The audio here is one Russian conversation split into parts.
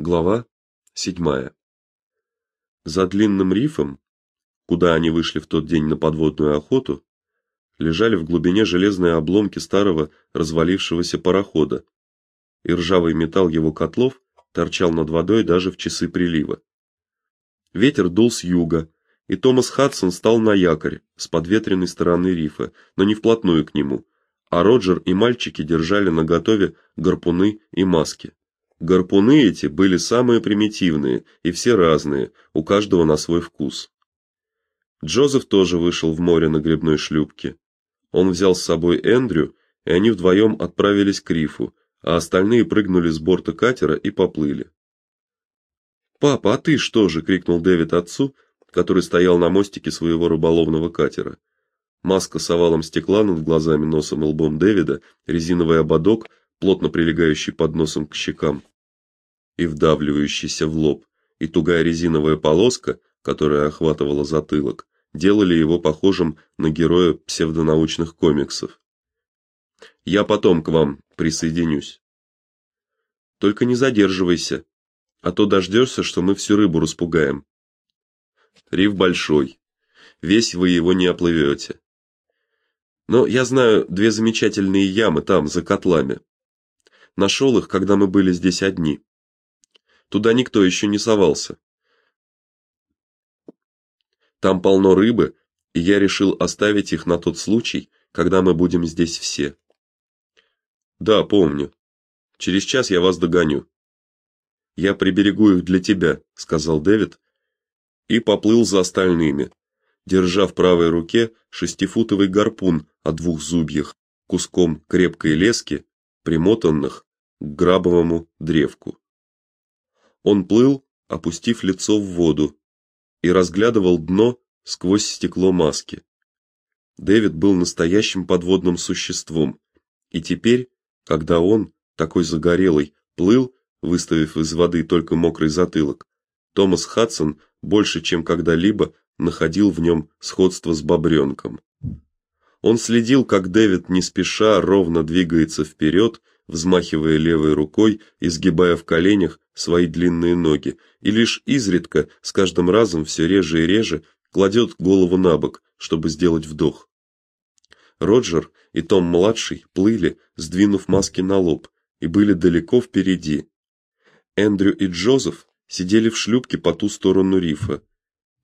Глава 7. За длинным рифом, куда они вышли в тот день на подводную охоту, лежали в глубине железные обломки старого развалившегося парохода, и ржавый металл его котлов торчал над водой даже в часы прилива. Ветер дул с юга, и Томас Хадсон стал на якорь с подветренной стороны рифа, но не вплотную к нему, а Роджер и мальчики держали наготове гарпуны и маски. Гарпуны эти были самые примитивные и все разные, у каждого на свой вкус. Джозеф тоже вышел в море на гребной шлюпке. Он взял с собой Эндрю, и они вдвоем отправились к рифу, а остальные прыгнули с борта катера и поплыли. "Папа, а ты что же?" крикнул Дэвид отцу, который стоял на мостике своего рыболовного катера. Маска с овалом стекла над глазами, носом и лбом Дэвида, резиновый ободок, плотно прилегающий под носом к щекам и вдавливающийся в лоб, и тугая резиновая полоска, которая охватывала затылок, делали его похожим на героя псевдонаучных комиксов. Я потом к вам присоединюсь. Только не задерживайся, а то дождешься, что мы всю рыбу распугаем. Риф большой. Весь вы его не оплывете. Но я знаю две замечательные ямы там за котлами. Нашел их, когда мы были здесь одни. Туда никто еще не совался. Там полно рыбы, и я решил оставить их на тот случай, когда мы будем здесь все. Да, помню. Через час я вас догоню. Я приберегу их для тебя, сказал Дэвид и поплыл за остальными, держа в правой руке шестифутовый гарпун о двух зубьях, куском крепкой лески, примотанных к грабовому древку. Он плыл, опустив лицо в воду, и разглядывал дно сквозь стекло маски. Дэвид был настоящим подводным существом, и теперь, когда он, такой загорелый, плыл, выставив из воды только мокрый затылок, Томас Хадсон больше, чем когда-либо находил в нем сходство с бобренком. Он следил, как Дэвид не спеша ровно двигается вперед, взмахивая левой рукой и сгибая в коленях свои длинные ноги, и лишь изредка, с каждым разом все реже и реже, кладет голову на бок, чтобы сделать вдох. Роджер и Том младший плыли, сдвинув маски на лоб, и были далеко впереди. Эндрю и Джозеф сидели в шлюпке по ту сторону рифа.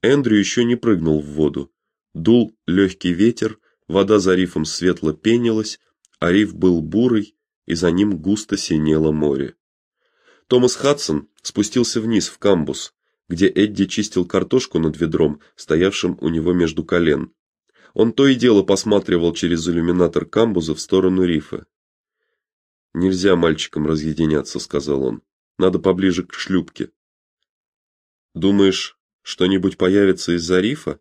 Эндрю еще не прыгнул в воду. Дул легкий ветер, вода за рифом светло пенилась, а риф был бурый, и за ним густо синело море. Томас Хадсон спустился вниз в камбус, где Эдди чистил картошку над ведром, стоявшим у него между колен. Он то и дело посматривал через иллюминатор камбуза в сторону рифа. Нельзя мальчикам разъединяться, сказал он. Надо поближе к шлюпке. Думаешь, что-нибудь появится из-за рифа?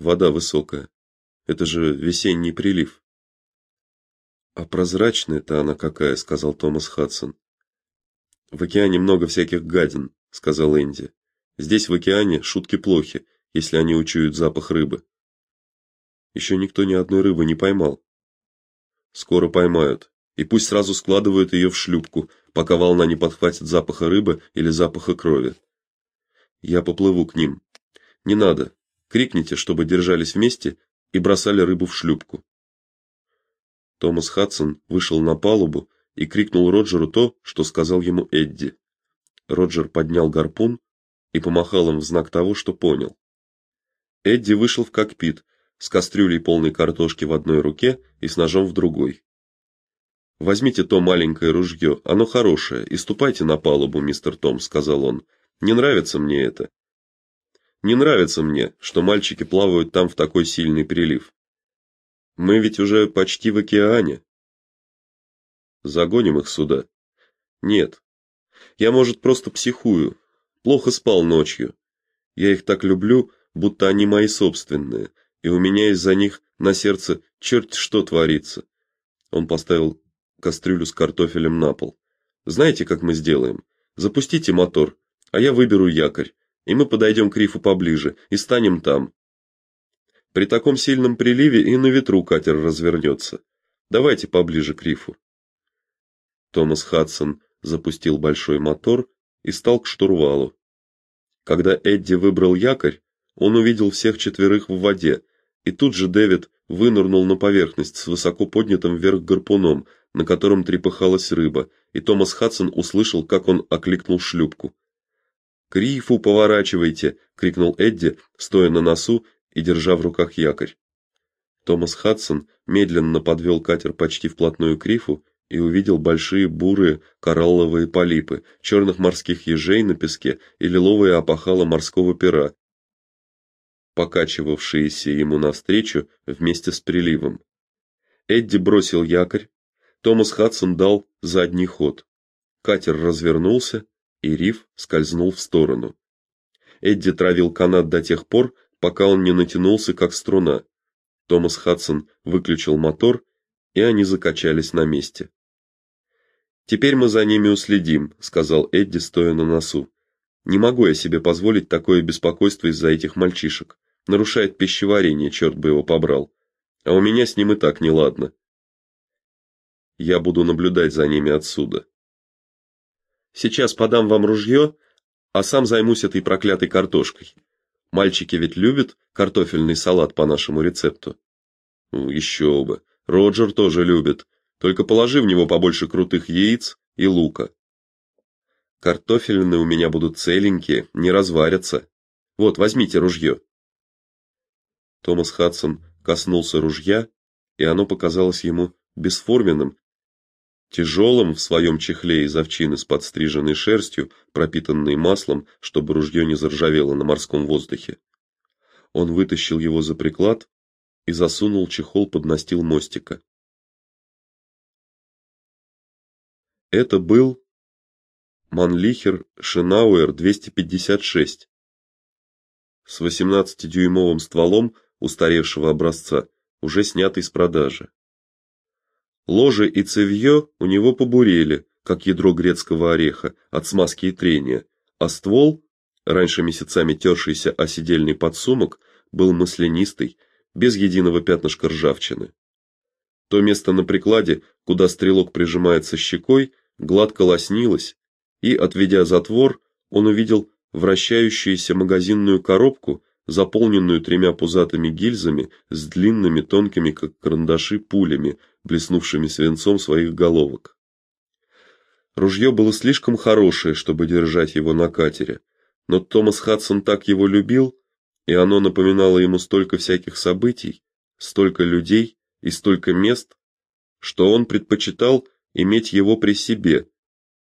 Вода высокая. Это же весенний прилив. А прозрачная-то она какая, сказал Томас Хадсон. В океане много всяких гадин, сказал Энди. Здесь в океане шутки плохи, если они учуют запах рыбы. Еще никто ни одной рыбы не поймал. Скоро поймают, и пусть сразу складывают ее в шлюпку, пока волна не подхватит запаха рыбы или запаха крови. Я поплыву к ним. Не надо. Крикните, чтобы держались вместе и бросали рыбу в шлюпку. Томас Хадсон вышел на палубу и крикнул Роджеру то, что сказал ему Эдди. Роджер поднял гарпун и помахал им в знак того, что понял. Эдди вышел в кокпит с кастрюлей полной картошки в одной руке и с ножом в другой. Возьмите то маленькое ружье, оно хорошее, и ступайте на палубу, мистер Том, сказал он. Не нравится мне это. Не нравится мне, что мальчики плавают там в такой сильный прилив. Мы ведь уже почти в океане. Загоним их сюда. Нет. Я, может, просто психую. Плохо спал ночью. Я их так люблю, будто они мои собственные, и у меня из-за них на сердце черт что творится. Он поставил кастрюлю с картофелем на пол. Знаете, как мы сделаем? Запустите мотор, а я выберу якорь, и мы подойдем к рифу поближе и станем там. При таком сильном приливе и на ветру катер развернется. Давайте поближе к рифу. Томас Хадсон запустил большой мотор, и стал к штурвалу. Когда Эдди выбрал якорь, он увидел всех четверых в воде, и тут же Дэвид вынырнул на поверхность с высоко поднятым вверх гарпуном, на котором трепыхалась рыба, и Томас Хадсон услышал, как он окликнул шлюпку. "К рифу поворачивайте", крикнул Эдди, стоя на носу и держа в руках якорь. Томас Хадсон медленно подвел катер почти вплотную к рифу и увидел большие бурые коралловые полипы, черных морских ежей на песке и лиловые опахала морского пера, покачивавшиеся ему навстречу вместе с приливом. Эдди бросил якорь, Томас Хадсон дал задний ход. Катер развернулся, и риф скользнул в сторону. Эдди травил канат до тех пор, пока он не натянулся как струна. Томас Хадсон выключил мотор, и они закачались на месте. Теперь мы за ними уследим, сказал Эдди, стоя на носу. Не могу я себе позволить такое беспокойство из-за этих мальчишек. Нарушает пищеварение, черт бы его побрал. А у меня с ним и так неладно. Я буду наблюдать за ними отсюда. Сейчас подам вам ружье, а сам займусь этой проклятой картошкой. Мальчики ведь любят картофельный салат по нашему рецепту. Ну, еще бы. Роджер тоже любит. Только положи в него побольше крутых яиц и лука. Картофельные у меня будут целенькие, не разварятся. Вот, возьмите ружье». Томас Хадсон коснулся ружья, и оно показалось ему бесформенным, тяжелым в своем чехле из овчины с подстриженной шерстью, пропитанной маслом, чтобы ружье не заржавело на морском воздухе. Он вытащил его за приклад и засунул чехол под настил мостика. Это был Манлихер Шенауэр 256 с 18-дюймовым стволом устаревшего образца, уже снятый с продажи. Ложе и цевьё у него побурели, как ядро грецкого ореха от смазки и трения, а ствол, раньше месяцами тершийся о седельный подсумок, был маслянистый, без единого пятнышка ржавчины. То место на прикладе, куда стрелок прижимается щекой, гладко лоснилось, и, отведя затвор, он увидел вращающуюся магазинную коробку, заполненную тремя пузатыми гильзами с длинными тонкими как карандаши пулями, блеснувшими свинцом своих головок. Ружье было слишком хорошее, чтобы держать его на катере, но Томас Хадсон так его любил, и оно напоминало ему столько всяких событий, столько людей и столько мест, что он предпочитал иметь его при себе,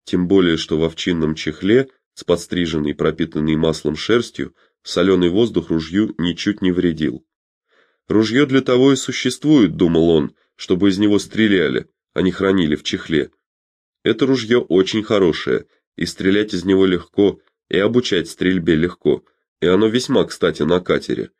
тем более что в овчинном чехле с подстриженной, пропитанной маслом шерстью, соленый воздух ружью ничуть не вредил. Ружье для того и существует, думал он, чтобы из него стреляли, а не хранили в чехле. Это ружье очень хорошее, и стрелять из него легко, и обучать стрельбе легко, и оно весьма кстати на катере.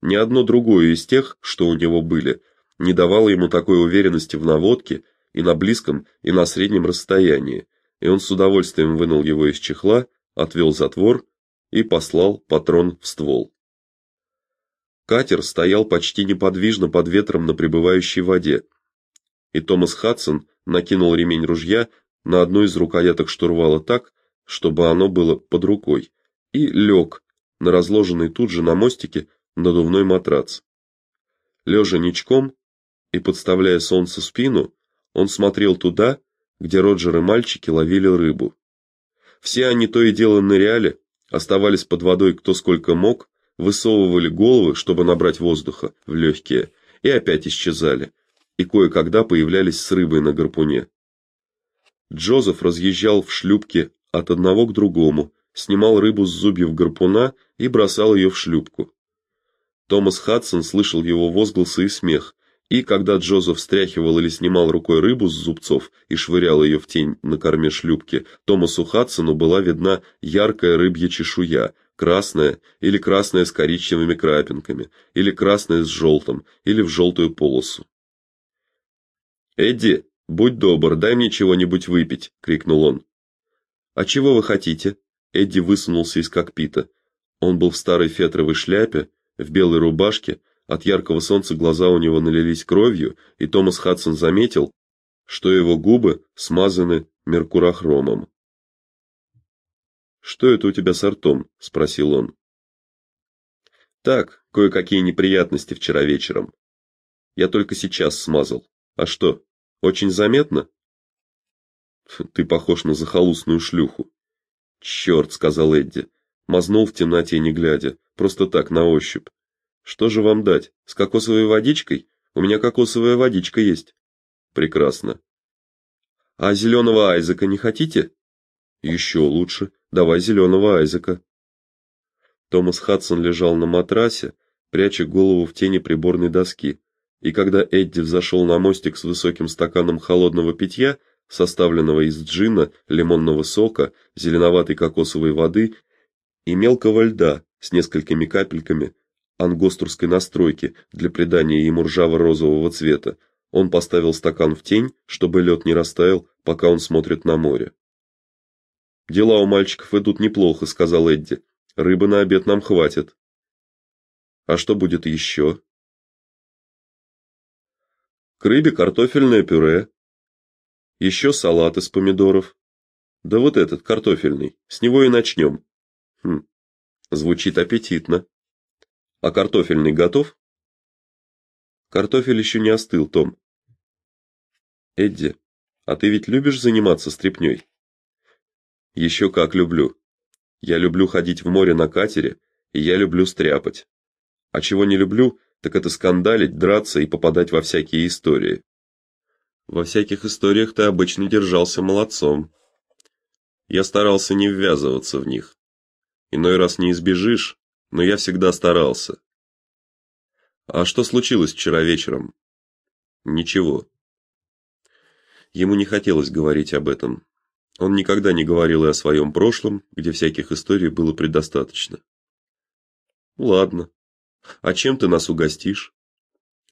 Ни одно другое из тех, что у него были, не давало ему такой уверенности в наводке и на близком, и на среднем расстоянии, и он с удовольствием вынул его из чехла, отвел затвор и послал патрон в ствол. Катер стоял почти неподвижно под ветром на прибывающей воде. И Томас Хадсон накинул ремень ружья на одну из рукояток штурвала так, чтобы оно было под рукой, и лег на разложенный тут же на мостике надувной матрац. Лежа ничком и подставляя солнцу спину, он смотрел туда, где Роджер и мальчики ловили рыбу. Все они то и дело ныряли, оставались под водой кто сколько мог, высовывали головы, чтобы набрать воздуха в легкие, и опять исчезали, и кое-когда появлялись с рыбой на гарпуне. Джозеф разъезжал в шлюпке от одного к другому, снимал рыбу с зубьев гарпуна и бросал ее в шлюпку. Томас Хадсон слышал его возгласы и смех, и когда Джозеф встряхивал или снимал рукой рыбу с зубцов и швырял ее в тень на корме шлюпки, Томасу Хадсону была видна яркая рыбья чешуя, красная или красная с коричневыми крапинками, или красная с желтым, или в желтую полосу. "Эдди, будь добр, дай мне чего-нибудь выпить", крикнул он. "А чего вы хотите?" Эдди высунулся из кокпита. Он был в старой фетровой шляпе, в белой рубашке, от яркого солнца глаза у него налились кровью, и Томас Хадсон заметил, что его губы смазаны меркурохромом. Что это у тебя с ртом? спросил он. Так, кое-какие неприятности вчера вечером. Я только сейчас смазал. А что? Очень заметно? Ты похож на захолустную шлюху. «Черт», — сказал Эдди. Мазнул в темноте, не глядя, просто так на ощупь. Что же вам дать? С кокосовой водичкой? У меня кокосовая водичка есть. Прекрасно. А зеленого Айзека не хотите? Еще лучше. Давай зеленого Айзека. Томас Хадсон лежал на матрасе, пряча голову в тени приборной доски. И когда Эдди взошел на мостик с высоким стаканом холодного питья, составленного из джина, лимонного сока, зеленоватой кокосовой воды и мелкого льда с несколькими капельками ангостурской настройки для придания ему ржаво-розового цвета. Он поставил стакан в тень, чтобы лед не растаял, пока он смотрит на море. Дела у мальчиков идут неплохо, сказал Эдди. Рыбы на обед нам хватит. А что будет еще?» К рыбе картофельное пюре, еще салат из помидоров. Да вот этот картофельный, с него и начнем. Хм. Звучит аппетитно. А картофельный готов? Картофель еще не остыл, Том. Эдди, а ты ведь любишь заниматься стряпнёй? Еще как люблю. Я люблю ходить в море на катере, и я люблю стряпать. А чего не люблю, так это скандалить, драться и попадать во всякие истории. Во всяких историях ты обычно держался молодцом. Я старался не ввязываться в них. Иной раз не избежишь, но я всегда старался. А что случилось вчера вечером? Ничего. Ему не хотелось говорить об этом. Он никогда не говорил и о своем прошлом, где всяких историй было предостаточно. Ладно. А чем ты нас угостишь?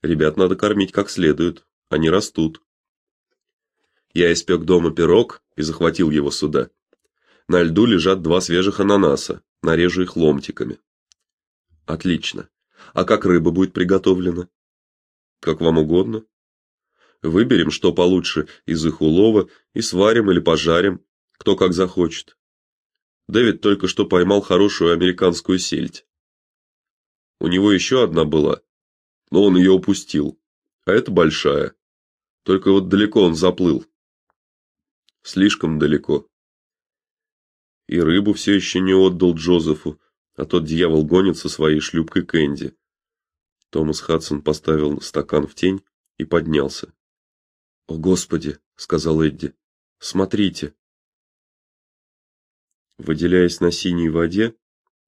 Ребят надо кормить как следует, они растут. Я испек дома пирог и захватил его сюда. На льду лежат два свежих ананаса, нарежу их ломтиками. Отлично. А как рыба будет приготовлена? Как вам угодно. Выберем, что получше из их улова, и сварим или пожарим, кто как захочет. Дэвид только что поймал хорошую американскую сельдь. У него еще одна была, но он ее упустил. А это большая. Только вот далеко он заплыл. Слишком далеко. И рыбу все еще не отдал Джозефу, а тот дьявол гонит со своей шлюпкой Кэнди. Томас Хадсон поставил стакан в тень и поднялся. "О, господи", сказал Эдди. "Смотрите". Выделяясь на синей воде,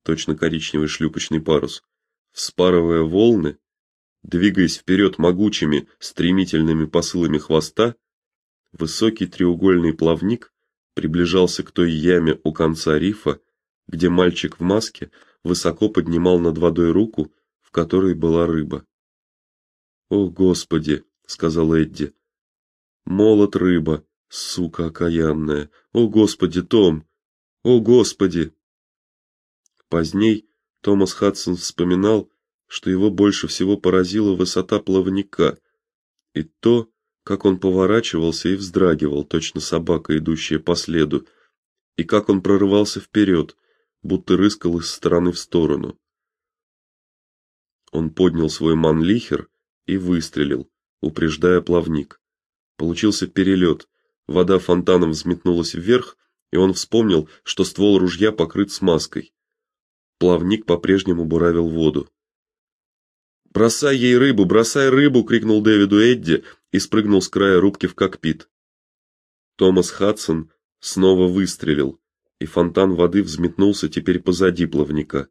точно коричневый шлюпочный парус, вспарывая волны, двигаясь вперед могучими, стремительными посылами хвоста, Высокий треугольный плавник приближался к той яме у конца рифа, где мальчик в маске высоко поднимал над водой руку, в которой была рыба. "О, господи", сказал Эдди. "Молот рыба, сука окаянная. О, господи, Том. О, господи". Поздней Томас Хадсон вспоминал, что его больше всего поразила высота плавника и то, как он поворачивался и вздрагивал, точно собака, идущая по следу, и как он прорывался вперед, будто рыскал из стороны в сторону. Он поднял свой манлихер и выстрелил, упреждая плавник. Получился перелет, вода фонтаном взметнулась вверх, и он вспомнил, что ствол ружья покрыт смазкой. Плавник по-прежнему буравил воду. "Бросай ей рыбу, бросай рыбу", крикнул Дэвиду Эдди, и спрыгнул с края рубки в кокпит. Томас Хадсон снова выстрелил, и фонтан воды взметнулся теперь позади плавника.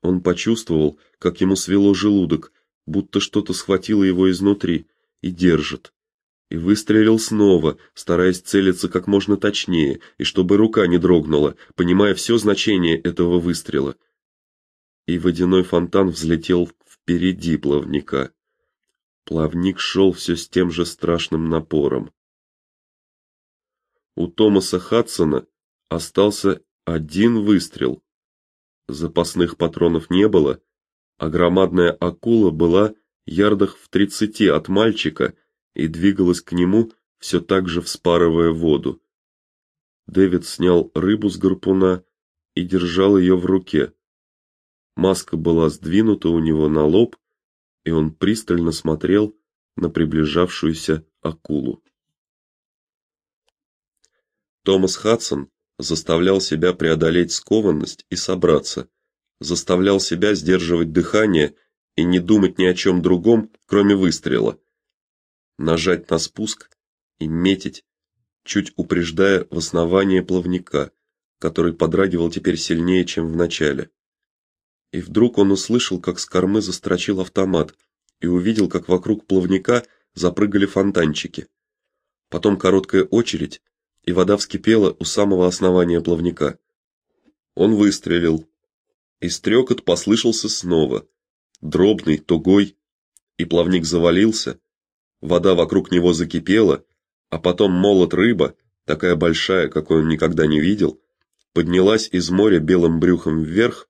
Он почувствовал, как ему свело желудок, будто что-то схватило его изнутри и держит. И выстрелил снова, стараясь целиться как можно точнее, и чтобы рука не дрогнула, понимая все значение этого выстрела. И водяной фонтан взлетел впереди плавника. Плавник шел все с тем же страшным напором. У Томаса Хадсона остался один выстрел. Запасных патронов не было, а громадная акула была ярдах в тридцати от мальчика и двигалась к нему, все так же вспарывая воду. Дэвид снял рыбу с гарпуна, и держал ее в руке. Маска была сдвинута у него на лоб, и он пристально смотрел на приближавшуюся акулу. Томас Хадсон заставлял себя преодолеть скованность и собраться, заставлял себя сдерживать дыхание и не думать ни о чем другом, кроме выстрела. Нажать на спуск и метить, чуть упреждая в основание плавника, который подрагивал теперь сильнее, чем в начале. И вдруг он услышал, как с кормы застрочил автомат, и увидел, как вокруг плавника запрыгали фонтанчики. Потом короткая очередь, и вода вскипела у самого основания плавника. Он выстрелил. И стрекот послышался снова, дробный, тугой, и плавник завалился. Вода вокруг него закипела, а потом молот рыба, такая большая, какой он никогда не видел, поднялась из моря белым брюхом вверх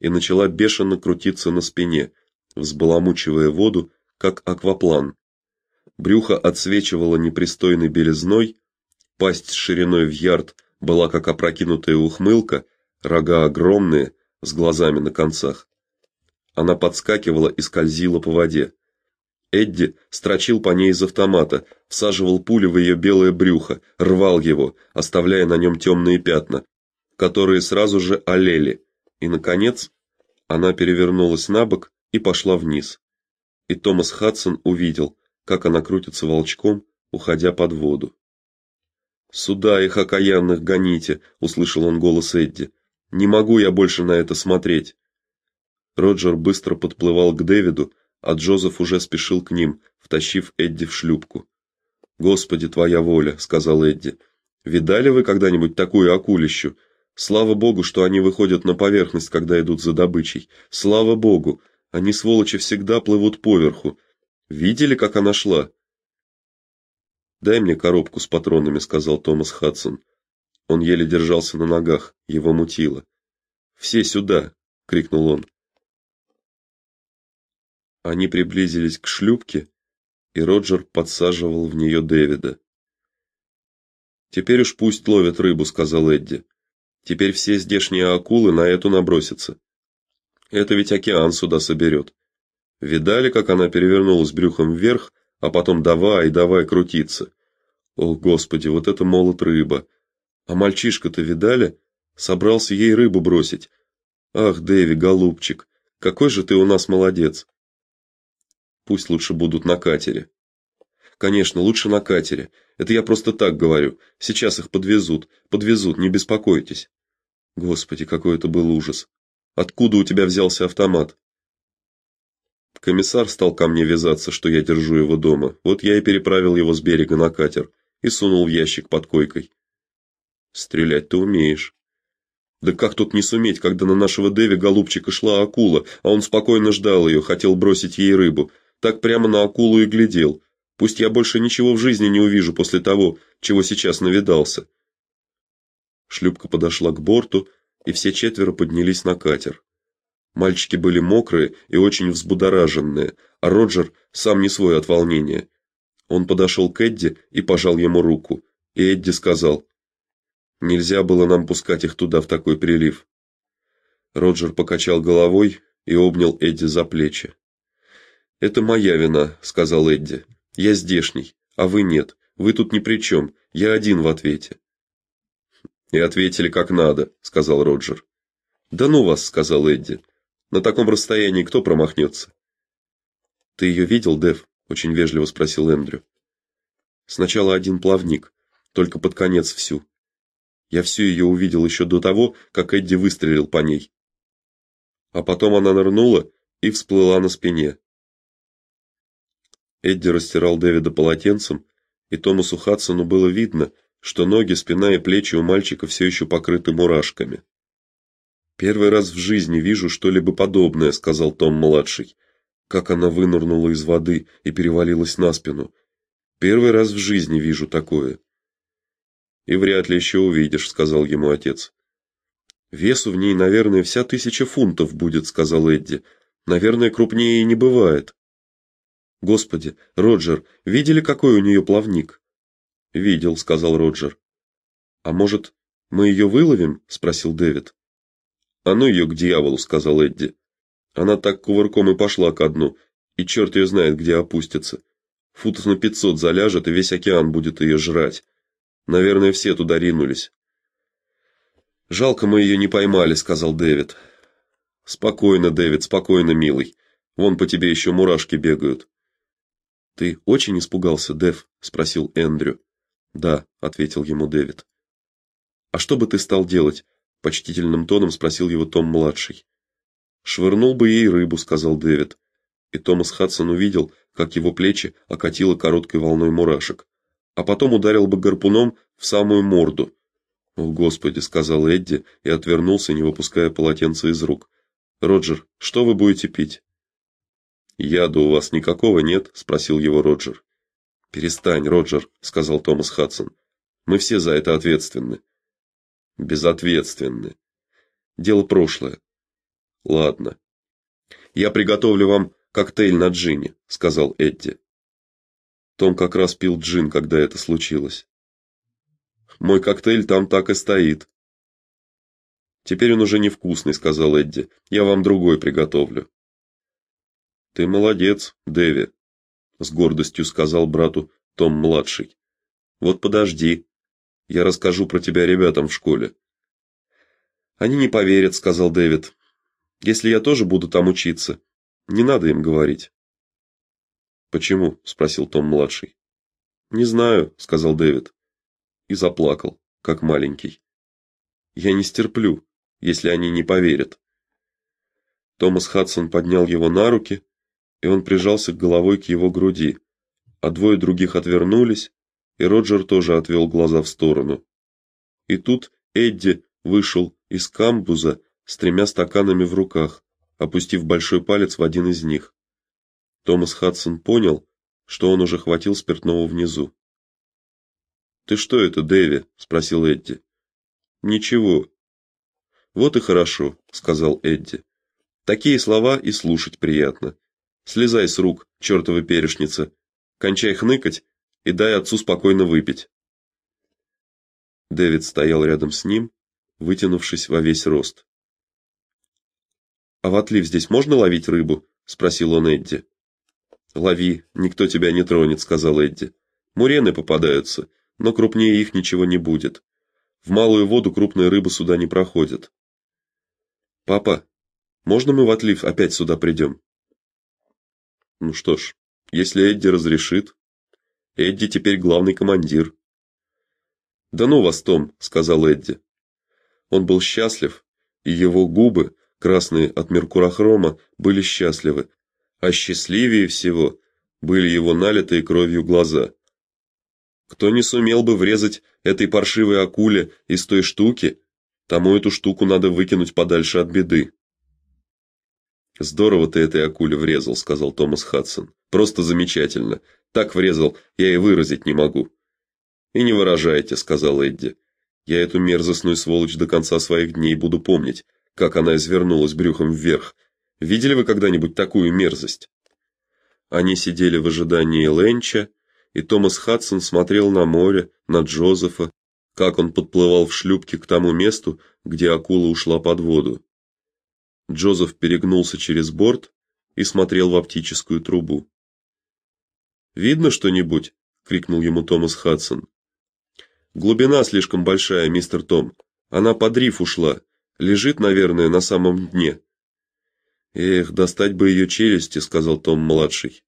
и начала бешено крутиться на спине, взбаламучивая воду, как акваплан. Брюхо отсвечивало непристойной белизной, Пасть шириной в ярд была как опрокинутая ухмылка, рога огромные, с глазами на концах. Она подскакивала и скользила по воде. Эдди строчил по ней из автомата, всаживал пули в ее белое брюхо, рвал его, оставляя на нем темные пятна, которые сразу же олели. И наконец, она перевернулась на бок и пошла вниз. И Томас Хадсон увидел, как она крутится волчком, уходя под воду. Сюда их окаянных гоните, услышал он голос Эдди. Не могу я больше на это смотреть. Роджер быстро подплывал к Дэвиду, а Джозеф уже спешил к ним, втащив Эдди в шлюпку. Господи, твоя воля, сказал Эдди. Видали вы когда-нибудь такую акулищу? Слава богу, что они выходят на поверхность, когда идут за добычей. Слава богу, они сволочи всегда плывут поверху. Видели, как она шла? Дай мне коробку с патронами, сказал Томас Хадсон. Он еле держался на ногах, его мутило. Все сюда, крикнул он. Они приблизились к шлюпке, и Роджер подсаживал в нее Дэвида. Теперь уж пусть ловят рыбу, сказал Эдди. Теперь все здешние акулы на эту набросятся. Это ведь океан сюда соберет. Видали, как она перевернулась брюхом вверх а потом давай, давай крутиться. О, господи, вот это молот рыба. А мальчишка-то видали? Собрался ей рыбу бросить. Ах, Дэви, голубчик, какой же ты у нас молодец. Пусть лучше будут на катере. Конечно, лучше на катере. Это я просто так говорю. Сейчас их подвезут, подвезут, не беспокойтесь. Господи, какой это был ужас. Откуда у тебя взялся автомат? Комиссар стал ко мне вязаться, что я держу его дома. Вот я и переправил его с берега на катер и сунул в ящик под койкой. Стрелять ты умеешь. Да как тут не суметь, когда на нашего Дэви голубчика шла акула, а он спокойно ждал ее, хотел бросить ей рыбу. Так прямо на акулу и глядел. Пусть я больше ничего в жизни не увижу после того, чего сейчас навидался. Шлюпка подошла к борту, и все четверо поднялись на катер. Мальчики были мокрые и очень взбудораженные, а Роджер сам не свой от волнения. Он подошел к Эдди и пожал ему руку, и Эдди сказал: "Нельзя было нам пускать их туда в такой прилив". Роджер покачал головой и обнял Эдди за плечи. "Это моя вина", сказал Эдди. "Я здешний, а вы нет. Вы тут ни при чем. Я один в ответе". "И ответили как надо", сказал Роджер. "Да ну вас", сказал Эдди. На таком расстоянии кто промахнется?» «Ты ее видел, Дэв?» – очень вежливо спросил Эндрю. «Сначала один плавник, только под конец всю. Я всю ее увидел еще до того, как Эдди выстрелил по ней. А потом она нырнула и всплыла на спине. Эдди растирал Дэвида полотенцем, и Томасу Хадсону было видно, что ноги, спина и плечи у мальчика все еще покрыты мурашками. Первый раз в жизни вижу что-либо подобное, сказал Том младший. Как она вынырнула из воды и перевалилась на спину. Первый раз в жизни вижу такое. И вряд ли еще увидишь, сказал ему отец. Весу в ней, наверное, вся тысяча фунтов будет, сказал Эдди. Наверное, крупнее и не бывает. Господи, Роджер, видели, какой у нее плавник? Видел, сказал Роджер. А может, мы ее выловим? спросил Дэвид. А ну ее к дьяволу, сказал Эдди. Она так кувырком и пошла ко дну, и черт ее знает, где опустится. Футов на пятьсот заляжет, и весь океан будет ее жрать. Наверное, все туда ринулись. Жалко, мы ее не поймали, сказал Дэвид. Спокойно, Дэвид, спокойно, милый. Вон по тебе еще мурашки бегают. Ты очень испугался, Дэв, спросил Эндрю. Да, ответил ему Дэвид. А что бы ты стал делать? почтительным тоном спросил его Том младший. Швырнул бы ей рыбу, сказал Дэвид. И Томас Хадсон увидел, как его плечи окатило короткой волной мурашек, а потом ударил бы гарпуном в самую морду. "О, господи", сказал Эдди и отвернулся, не выпуская полотенца из рук. "Роджер, что вы будете пить?" "Яда у вас никакого нет?" спросил его Роджер. "Перестань, Роджер", сказал Томас Хадсон. "Мы все за это ответственны". "Безответственны. Дело прошлое. Ладно. Я приготовлю вам коктейль на джине, сказал Эдди. Том как раз пил джин, когда это случилось. Мой коктейль там так и стоит. Теперь он уже невкусный, сказал Эдди. Я вам другой приготовлю. Ты молодец, Дэви, с гордостью сказал брату Том младший. Вот подожди. Я расскажу про тебя ребятам в школе. Они не поверят, сказал Дэвид. Если я тоже буду там учиться, не надо им говорить. Почему? спросил Том младший. Не знаю, сказал Дэвид и заплакал, как маленький. Я не стерплю, если они не поверят. Томас Хадсон поднял его на руки, и он прижался головой к его груди, а двое других отвернулись, и Роджер тоже отвел глаза в сторону. И тут Эдди вышел из камбуза с тремя стаканами в руках, опустив большой палец в один из них. Томас Хадсон понял, что он уже хватил спиртного внизу. Ты что это, Дэви? спросил Эдди. Ничего. Вот и хорошо, сказал Эдди. Такие слова и слушать приятно. Слезай с рук, чертова перешница. Кончай хныкать и дай отцу спокойно выпить. Дэвид стоял рядом с ним, вытянувшись во весь рост. А в отлив здесь можно ловить рыбу? спросил он Эдди. Лови, никто тебя не тронет, сказал Эдди. Мурены попадаются, но крупнее их ничего не будет. В малую воду крупная рыба сюда не проходит. Папа, можно мы в отлив опять сюда придем?» Ну что ж, если Эдди разрешит. Эдди теперь главный командир. Да ну вас, Том, сказал Эдди. Он был счастлив, и его губы красные от меркурохрома, были счастливы, а счастливее всего были его налитые кровью глаза. Кто не сумел бы врезать этой паршивой акуле из той штуки, тому эту штуку надо выкинуть подальше от беды. Здорово ты этой акуле врезал, сказал Томас Хадсон. Просто замечательно. Так врезал, я и выразить не могу. И не выражайте, сказал Эдди. Я эту мерзостную сволочь до конца своих дней буду помнить как она извернулась брюхом вверх. Видели вы когда-нибудь такую мерзость? Они сидели в ожидании Ленча, и Томас Хадсон смотрел на море, на Джозефа, как он подплывал в шлюпке к тому месту, где акула ушла под воду. Джозеф перегнулся через борт и смотрел в оптическую трубу. "Видно что-нибудь?" крикнул ему Томас Хадсон. "Глубина слишком большая, мистер Том. Она под риф ушла. Лежит, наверное, на самом дне. Эх, достать бы ее челюсти, сказал Том младший.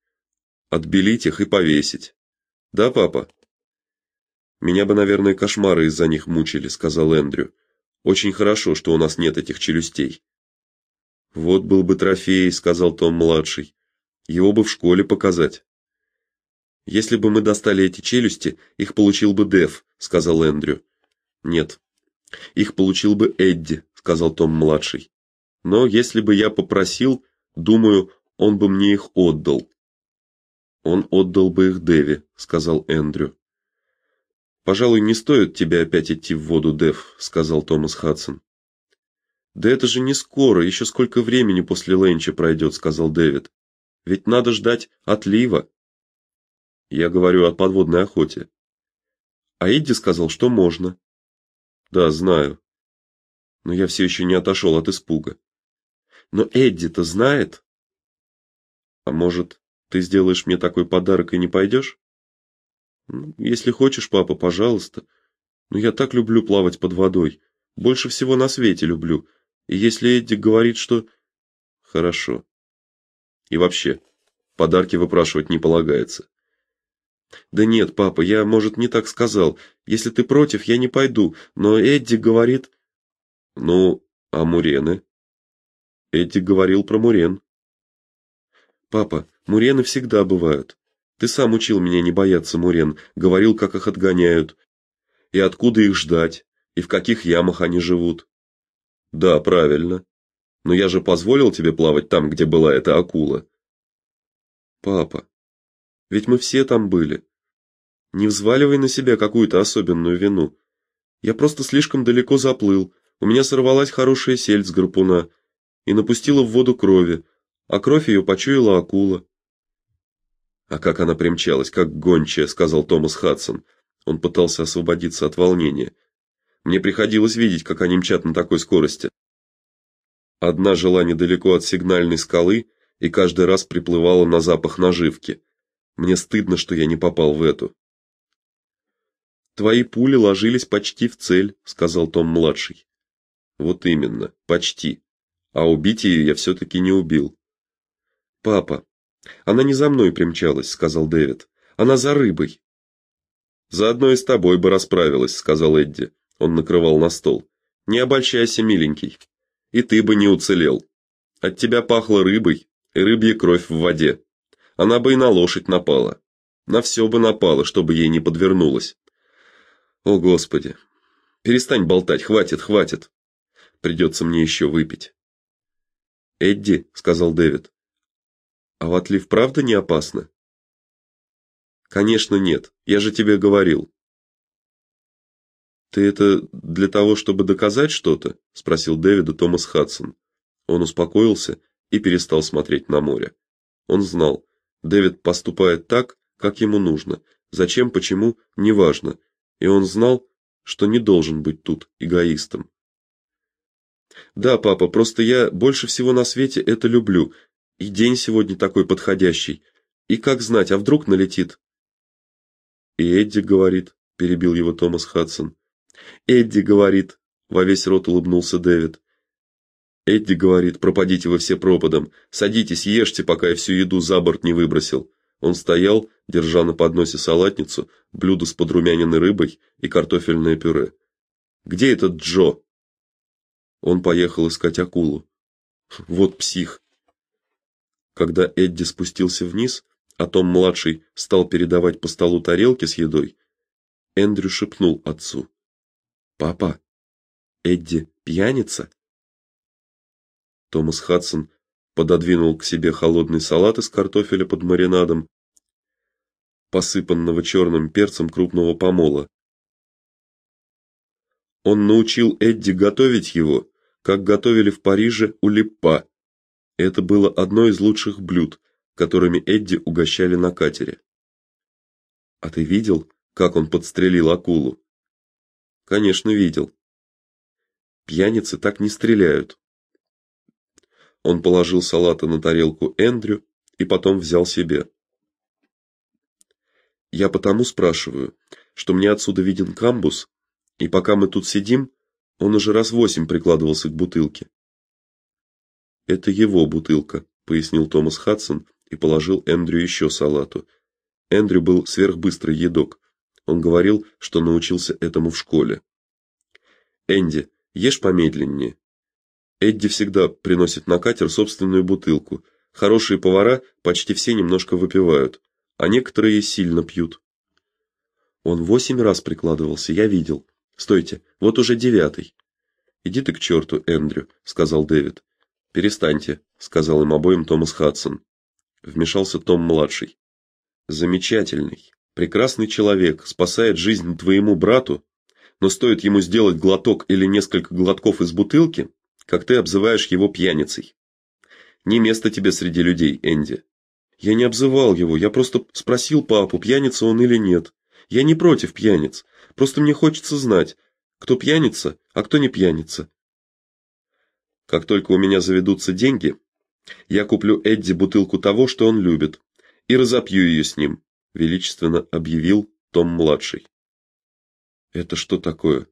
Отбелить их и повесить. Да, папа. Меня бы, наверное, кошмары из-за них мучили, сказал Эндрю. Очень хорошо, что у нас нет этих челюстей. Вот был бы трофей, сказал Том младший. Его бы в школе показать. Если бы мы достали эти челюсти, их получил бы Дэв, сказал Эндрю. Нет. Их получил бы Эдди, сказал Том младший. Но если бы я попросил, думаю, он бы мне их отдал. Он отдал бы их Дэви, сказал Эндрю. Пожалуй, не стоит тебе опять идти в воду, Дэв, сказал Томас Хадсон. Да это же не скоро, еще сколько времени после ленча пройдет», — сказал Дэвид. Ведь надо ждать отлива. Я говорю о подводной охоте. А Эдди сказал, что можно. Да, знаю. но я все еще не отошел от испуга. Но Эдди-то знает. А может, ты сделаешь мне такой подарок и не пойдешь? Если хочешь, папа, пожалуйста. Но я так люблю плавать под водой. Больше всего на свете люблю. И если Эдди говорит, что хорошо. И вообще, подарки выпрашивать не полагается. Да нет, папа, я, может, не так сказал. Если ты против, я не пойду, но Эдди говорит Ну, а Мурены? Эдди говорил про Мурен. Папа, Мурены всегда бывают. Ты сам учил меня не бояться Мурен, говорил, как их отгоняют, и откуда их ждать, и в каких ямах они живут. Да, правильно. Но я же позволил тебе плавать там, где была эта акула. Папа, ведь мы все там были. Не взваливай на себя какую-то особенную вину. Я просто слишком далеко заплыл. У меня сорвалась хорошая сельдь с гарпуна и напустила в воду крови, а кровь ее почуяла акула. А как она примчалась, как гончая, сказал Томас Хадсон. Он пытался освободиться от волнения. Мне приходилось видеть, как они мчат на такой скорости. Одна жила недалеко от сигнальной скалы и каждый раз приплывала на запах наживки. Мне стыдно, что я не попал в эту. Твои пули ложились почти в цель, сказал Том младший. Вот именно, почти. А убить ее я все таки не убил. Папа, она не за мной примчалась, сказал Дэвид. Она за рыбой. Заодно и с тобой бы расправилась, сказал Эдди. Он накрывал на стол. Не обольщайся, миленький. И ты бы не уцелел. От тебя пахло рыбой и рыбья кровь в воде. Она бы и на лошадь напала. На все бы напала, чтобы ей не подвернулось. О, господи. Перестань болтать, хватит, хватит. Придется мне еще выпить. Эдди, сказал Дэвид. А в отлив правда не опасно? Конечно, нет. Я же тебе говорил. Ты это для того, чтобы доказать что-то? спросил Дэвида Томас Хадсон. Он успокоился и перестал смотреть на море. Он знал, Дэвид поступает так, как ему нужно. Зачем, почему неважно. И он знал, что не должен быть тут эгоистом. Да, папа, просто я больше всего на свете это люблю и день сегодня такой подходящий. И как знать, а вдруг налетит? И Эдди говорит, перебил его Томас Хадсон. Эдди говорит, во весь рот улыбнулся Дэвид. Эдди говорит: "Пропадите вы все пропадом. Садитесь, ешьте, пока я всю еду за борт не выбросил". Он стоял, держа на подносе салатницу, блюдо с подрумяненной рыбой и картофельное пюре. "Где этот Джо?" Он поехал искать акулу. Вот псих. Когда Эдди спустился вниз, а Том младший стал передавать по столу тарелки с едой, Эндрю шепнул отцу: "Папа, Эдди пьяница?" Томас Хадсон пододвинул к себе холодный салат из картофеля под маринадом, посыпанного черным перцем крупного помола. Он научил Эдди готовить его, как готовили в Париже у Липпа. Это было одно из лучших блюд, которыми Эдди угощали на катере. А ты видел, как он подстрелил акулу? Конечно, видел. Пьяницы так не стреляют. Он положил салата на тарелку Эндрю и потом взял себе. Я потому спрашиваю, что мне отсюда виден камбус, и пока мы тут сидим, он уже раз восемь прикладывался к бутылке. Это его бутылка, пояснил Томас Хадсон и положил Эндрю еще салату. Эндрю был сверхбыстрый едок. Он говорил, что научился этому в школе. Энди, ешь помедленнее. Эдди всегда приносит на катер собственную бутылку. Хорошие повара почти все немножко выпивают, а некоторые сильно пьют. Он восемь раз прикладывался, я видел. Стойте, вот уже девятый. Иди ты к черту, Эндрю, сказал Дэвид. Перестаньте, сказал им обоим Томас Хадсон. Вмешался Том младший. Замечательный, прекрасный человек, спасает жизнь твоему брату, но стоит ему сделать глоток или несколько глотков из бутылки, как ты обзываешь его пьяницей. Не место тебе среди людей, Энди. Я не обзывал его, я просто спросил папу, пьяница он или нет. Я не против пьяниц, просто мне хочется знать, кто пьяница, а кто не пьяница. Как только у меня заведутся деньги, я куплю Эдди бутылку того, что он любит, и разопью ее с ним, величественно объявил Том-младший. Это что такое?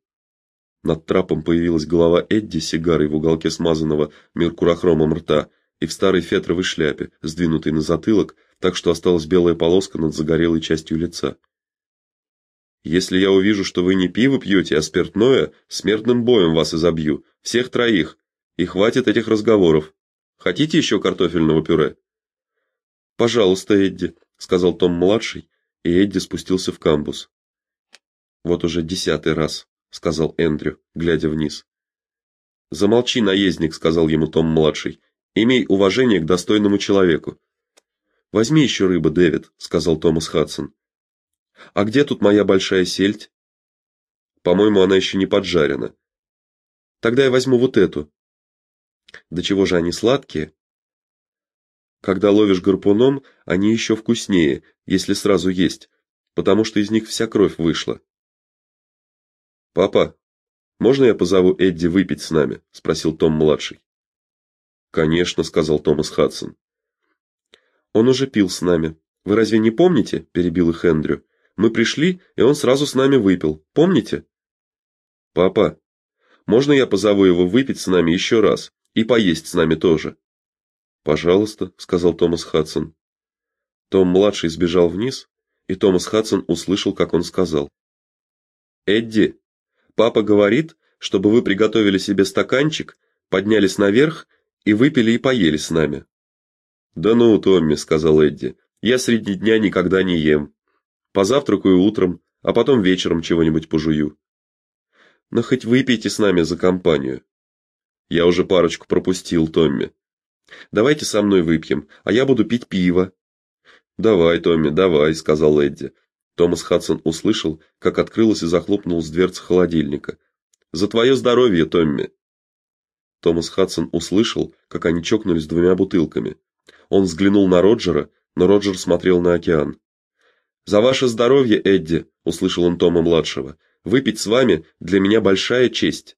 Над трапом появилась голова Эдди с сигарой в уголке смазанного меркурохромом рта и в старой фетровой шляпе, сдвинутой на затылок, так что осталась белая полоска над загорелой частью лица. Если я увижу, что вы не пиво пьете, а спиртное, смертным боем вас изобью, всех троих. И хватит этих разговоров. Хотите еще картофельного пюре? Пожалуйста, Эдди, сказал Том младший, и Эдди спустился в камбус. Вот уже десятый раз, сказал Эндрю, глядя вниз. Замолчи, наездник, сказал ему Том младший. Имей уважение к достойному человеку. Возьми еще рыбы, Дэвид, сказал Томас Хадсон. А где тут моя большая сельдь? По-моему, она еще не поджарена. Тогда я возьму вот эту. Да чего же они сладкие? Когда ловишь гарпуном, они еще вкуснее, если сразу есть, потому что из них вся кровь вышла. Папа, можно я позову Эдди выпить с нами, спросил Том младший. Конечно, сказал Томас Хадсон. Он уже пил с нами. Вы разве не помните? перебил их Эндрю. Мы пришли, и он сразу с нами выпил. Помните? Папа, можно я позову его выпить с нами еще раз и поесть с нами тоже? Пожалуйста, сказал Томас Хадсон. Том младший сбежал вниз, и Томас Хадсон услышал, как он сказал: "Эдди, папа говорит, чтобы вы приготовили себе стаканчик, поднялись наверх и выпили и поели с нами". "Да ну, Томми", сказал Эдди. "Я среди дня никогда не ем. Позавтракаю утром, а потом вечером чего-нибудь пожую. Но хоть выпейте с нами за компанию. Я уже парочку пропустил, Томми. Давайте со мной выпьем, а я буду пить пиво. Давай, Томми, давай, сказал Эдди. Томас Хадсон услышал, как открылась и захлопнулась дверца холодильника. За твое здоровье, Томми. Томас Хадсон услышал, как они чокнулись двумя бутылками. Он взглянул на Роджера, но Роджер смотрел на океан. За ваше здоровье, Эдди, услышал он Тома младшего. Выпить с вами для меня большая честь.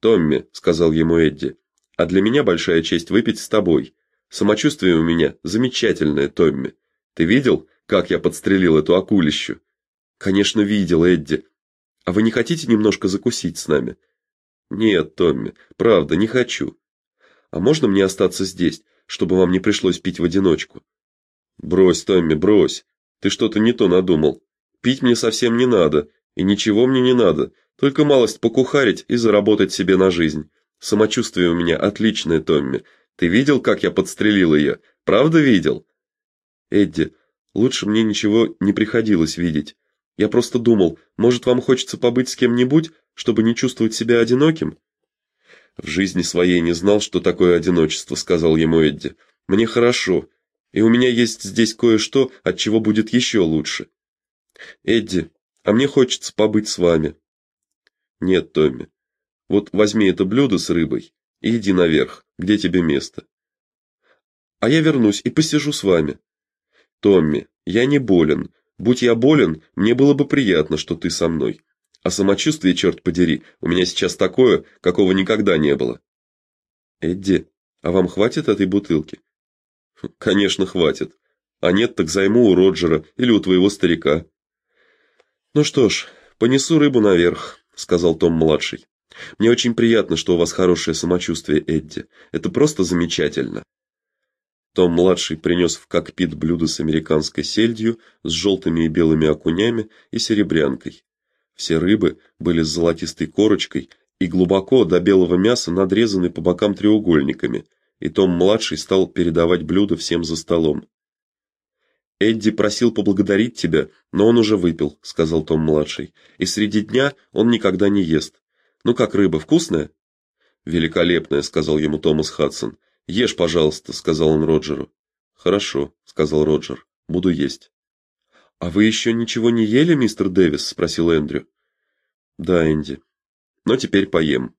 Томми, сказал ему Эдди. А для меня большая честь выпить с тобой. Самочувствие у меня замечательное, Томми. Ты видел, как я подстрелил эту акулищу? Конечно, видел, Эдди. А вы не хотите немножко закусить с нами? Нет, Томми, правда, не хочу. А можно мне остаться здесь, чтобы вам не пришлось пить в одиночку? Брось, Томми, брось. Ты что-то не то надумал. Пить мне совсем не надо, и ничего мне не надо, только малость покухарить и заработать себе на жизнь. Самочувствие у меня отличное, Томми. Ты видел, как я подстрелил ее? Правда видел? Эдди, лучше мне ничего не приходилось видеть. Я просто думал, может, вам хочется побыть с кем-нибудь, чтобы не чувствовать себя одиноким? В жизни своей не знал, что такое одиночество, сказал ему Эдди. Мне хорошо. И у меня есть здесь кое-что, от чего будет еще лучше. Эдди, а мне хочется побыть с вами. Нет, Томми. Вот возьми это блюдо с рыбой и иди наверх, где тебе место. А я вернусь и посижу с вами. Томми, я не болен. Будь я болен, мне было бы приятно, что ты со мной. А самочувствие, черт подери, у меня сейчас такое, какого никогда не было. Эдди, а вам хватит этой бутылки? Конечно, хватит. А нет, так займу у Роджера или у твоего старика. Ну что ж, понесу рыбу наверх, сказал Том младший. Мне очень приятно, что у вас хорошее самочувствие, Эдди. Это просто замечательно. Том младший принес в кокпит блюдо с американской сельдью, с желтыми и белыми окунями и серебрянкой. Все рыбы были с золотистой корочкой и глубоко до белого мяса надрезаны по бокам треугольниками и Том-младший стал передавать блюда всем за столом. Эдди просил поблагодарить тебя, но он уже выпил, сказал Том-младший. И среди дня он никогда не ест. Ну как рыба, вкусная? Великолепная, сказал ему Томас Хадсон. Ешь, пожалуйста, сказал он Роджеру. Хорошо, сказал Роджер. Буду есть. А вы еще ничего не ели, мистер Дэвис, спросил Эндрю. Да, Энди. Но теперь поем.